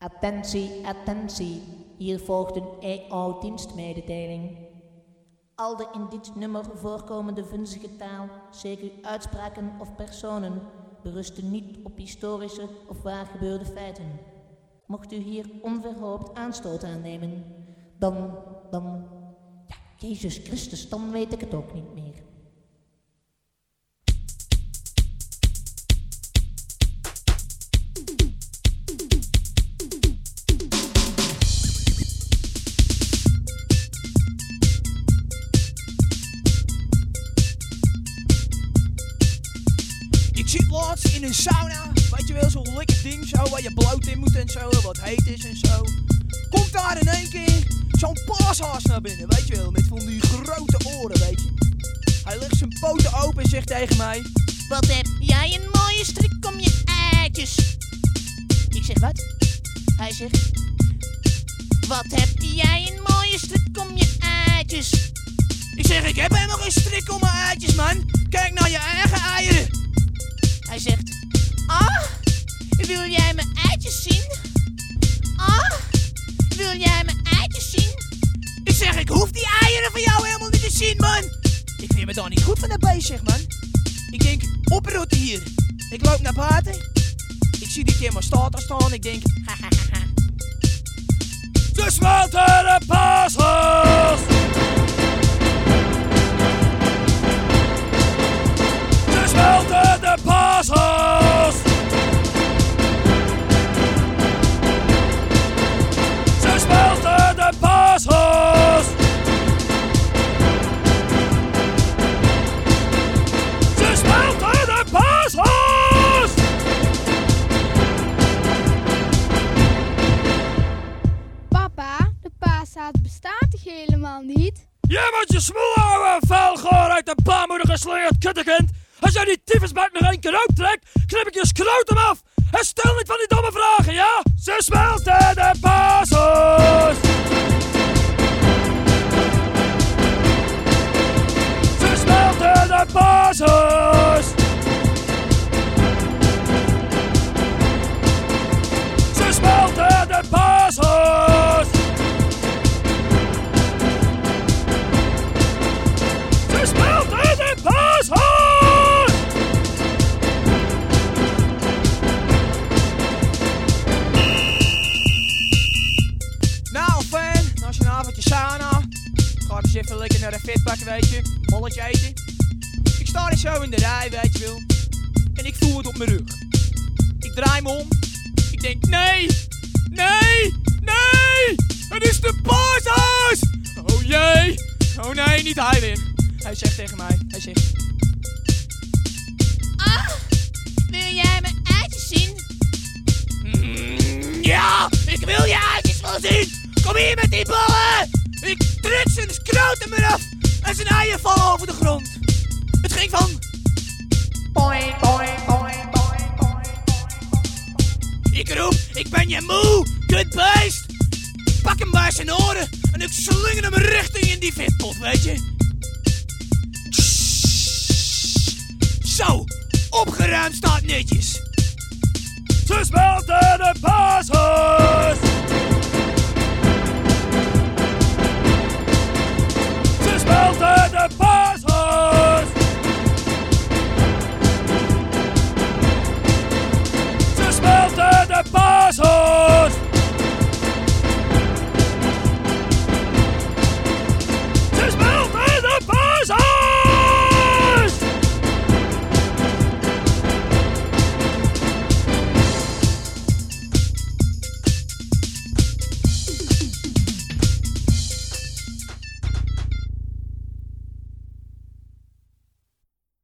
Attentie, attentie. Hier volgt een EO-dienstmededeling. Al de in dit nummer voorkomende vunzige taal, zeker uitspraken of personen, berusten niet op historische of waargebeurde feiten. Mocht u hier onverhoopt aanstoot aan nemen, dan, dan, ja, Jezus Christus, dan weet ik het ook niet meer. Zit laatst in een sauna. Weet je wel, zo'n lekker ding zo, waar je bloot in moet en zo, wat heet is en zo. Komt daar in één keer zo'n paashaas naar binnen, weet je wel, met van die grote oren, weet je. Hij legt zijn poten open en zegt tegen mij... Wat heb jij een mooie strik om je eitjes? Ik zeg wat? Hij zegt... Wat heb jij een mooie strik om je eitjes? Ik zeg, ik heb helemaal geen strik om mijn eitjes, man. Kijk naar je eigen eieren. Hij zegt... Ah, wil jij mijn eitjes zien? Ah, wil jij mijn eitjes zien? Ik zeg, ik hoef die eieren van jou helemaal niet te zien, man. Ik vind me daar niet goed van de bezig, man. Ik denk, oprotten hier. Ik loop naar buiten. Ik zie die keer staat daar staan. Ik denk, ha, toch helemaal niet? Jij moet je smoel houden, vuilgoor uit de baarmoeder geslingerd kuttekind. Als jij die tyfus met me één keer uittrekt, knip ik je scrotum af. En stel niet van die domme vragen, ja? Ze smelten de paashoes. Even lekker naar de fitbak, weet je. Bolletje eten. Ik sta er zo in de rij, weet je wel. En ik voel het op mijn rug. Ik draai me om. Ik denk, nee, nee, nee. Het is de paashuis. Oh jee. Oh nee, niet hij weer. Hij zegt tegen mij, hij zegt... Ah, wil jij mijn eitjes zien? "Mm, ja, ik wil je eitjes wel zien. Kom hier met die ballen. Zijn scrotum eraf. En zijn eieren vallen over de grond. Het ging van... Ik roep, ik ben je moe, kutbeest! Ik pak hem bij zijn oren en ik slinger hem richting in die vetpot, weet je? Zo, opgeruimd staat netjes. Paashoes.